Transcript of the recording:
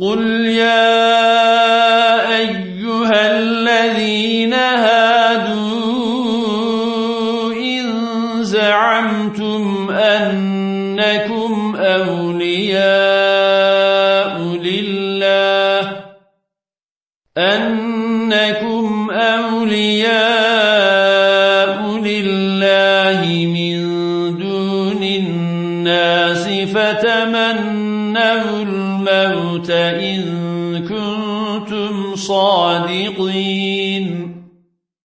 قل يا أيها الذين هادوا إن زعمتم أنكم أولياء لله أنكم أولياء لله من دون الناس فتمنوا الموت إن كنتم صادقين.